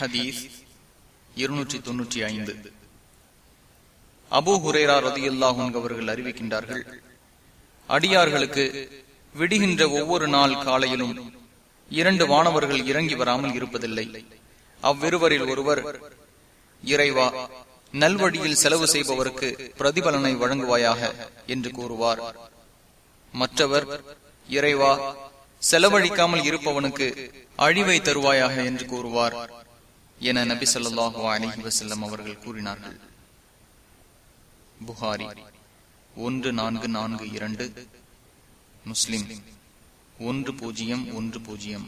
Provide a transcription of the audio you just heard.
ஹதீஸ் இருநூற்றி தொன்னூற்றி ஐந்து. அபு ஹுரேரா ரதியுல்லாஹும் அவர்கள் அறிவிக்கின்றார்கள் அடியார்களுக்கு விடுகின்ற ஒவ்வொரு நாள் காலையிலும் இரண்டு வானவர்கள் இறங்கி வராமல் இருப்பதில்லை. அவ்விருவரில் ஒருவர் இறைவா நல்வழியில் செலவு செய்பவருக்கு பிரதிபலனை வழங்குவாயாக என்று கூறுவார். மற்றவர் இறைவா செலவழிக்காமல் இருப்பவனுக்கு அழிவை தருவாயாக என்று கூறுவார். என நபி சொல்லாஹு அலஹி வசல்லம் அவர்கள் கூறினார்கள். புகாரி ஒன்று நான்கு நான்கு இரண்டு முஸ்லிம் ஒன்று பூஜ்ஜியம் ஒன்று பூஜ்ஜியம்.